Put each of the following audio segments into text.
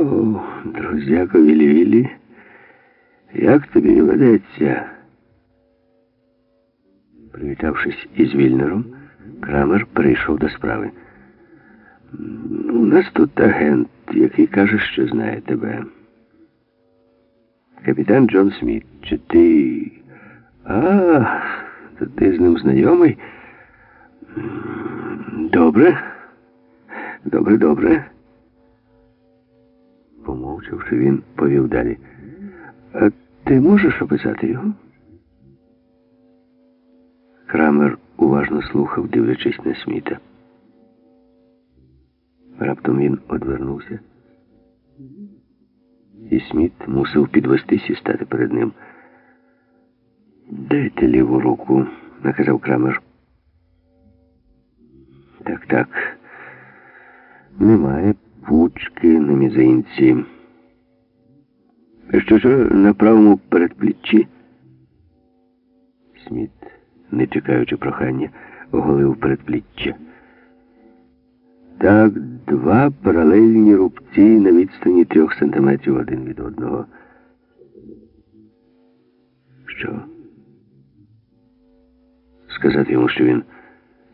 О, друзяко Вілі-Вілі, як тобі ведеться? Привітавшись із Вільнером, Крамер перейшов до справи. «Ну, У нас тут агент, який каже, що знає тебе. Капітан Джон Сміт, чи ти. А, то ти з ним знайомий? Добре. Добре, добре. Помовчавши, він повів далі. А ти можеш описати його? Крамер уважно слухав, дивлячись на Сміта. Раптом він одвернувся, і Сміт мусив підвестись і стати перед ним. Дайте ліву руку, наказав Крамер. Так, так. Немає пучки на мізинці. Що ж на правому передпліччі? Сміт, не чекаючи прохання, оголив передпліччя. Так, два паралельні рубці на відстані трьох сантиметрів один від одного. Що? Сказати йому, що він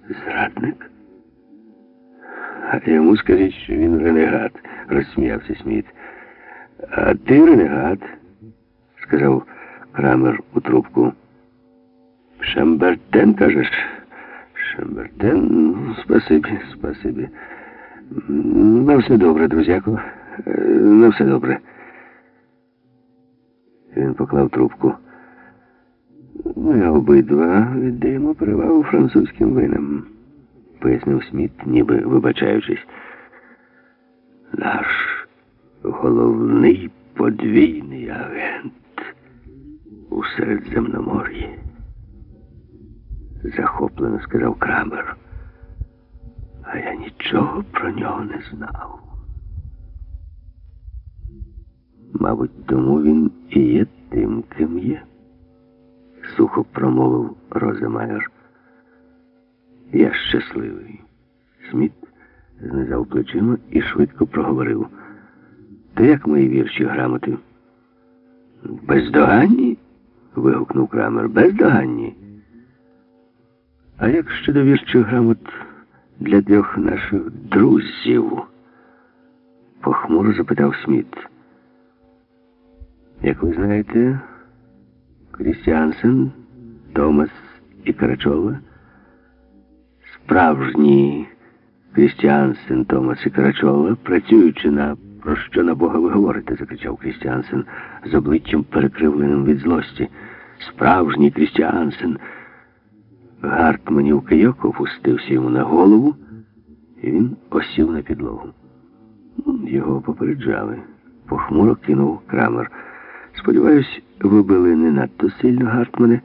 зрадник? А йому скажіть, що він ренегат, розсміявся Сміт. А ти ренегат, сказав Крамер у трубку. Шамбертен, кажеш? Шамбертен, ну, спасибі, спасибі. На все добре, друзяко. На все добре. Він поклав трубку. Ми обидва віддаємо перевагу французьким винам, пояснив Сміт, ніби вибачаючись. Наш головний подвійний агент у Середземномор'ї. Захоплено сказав Крамер. А я нічого про нього не знав. Мабуть, тому він і є тим, ким є, сухо промовив Роземайер. Я щасливий. Сміт знизав плечима і швидко проговорив. То як мої вірчі грамоти? Бездоганні? вигукнув Крамер. Бездоганні. А як щодо вірчих грамот для трьох наших друзів? Похмуро запитав Сміт. Як ви знаєте, Крістіансен, Томас і Карачова, справжні Крістіансен, Томас і Карачова, працюючи на про що на Бога ви говорите? закричав Крістіансен з обличчям перекривленим від злості. Справжній Крістіансен. Гартманів кийок опустився йому на голову, і він осів на підлогу. Його попереджали. Похмуро кинув крамер. Сподіваюсь, ви били не надто сильно, Гартмане.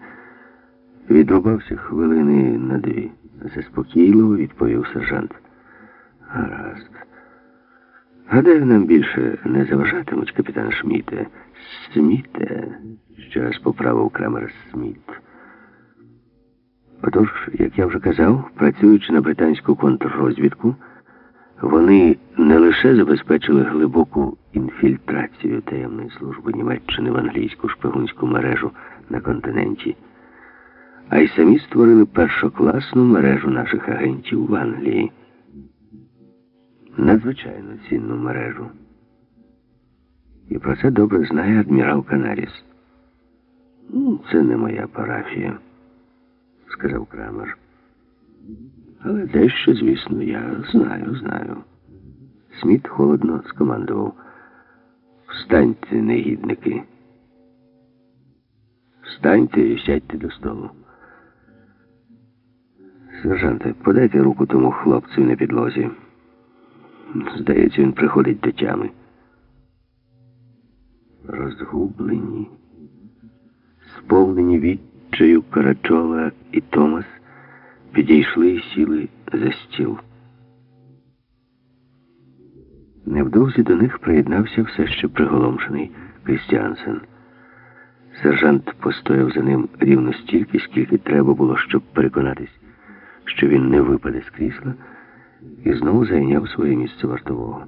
Відрубався хвилини на дві. Заспокійливо відповів сержант. Гаразд. Гадаю, нам більше не заважатимуть, капітан Шміте. Сміте, ще раз поправив Крамер Сміт. Отож, як я вже казав, працюючи на британську контррозвідку, вони не лише забезпечили глибоку інфільтрацію таємної служби Німеччини в англійську шпигунську мережу на континенті, а й самі створили першокласну мережу наших агентів в Англії. Надзвичайно цінну мережу. І про це добре знає адмірал Канаріс. Ну, це не моя парафія сказав Крамер. Але дещо, звісно, я знаю, знаю. Сміт холодно скомандував. Встаньте, негідники. Встаньте і сядьте до столу. Сержанте, подайте руку тому хлопцю на підлозі. Здається, він приходить до тями. Розгублені, сповнені відчаю Карачова і Томас підійшли і сіли за стіл. Невдовзі до них приєднався все ще приголомшений Крістіансен. Сержант постояв за ним рівно стільки, скільки треба було, щоб переконатись, що він не випаде з крісла, і знову зайняв своє місце вартового.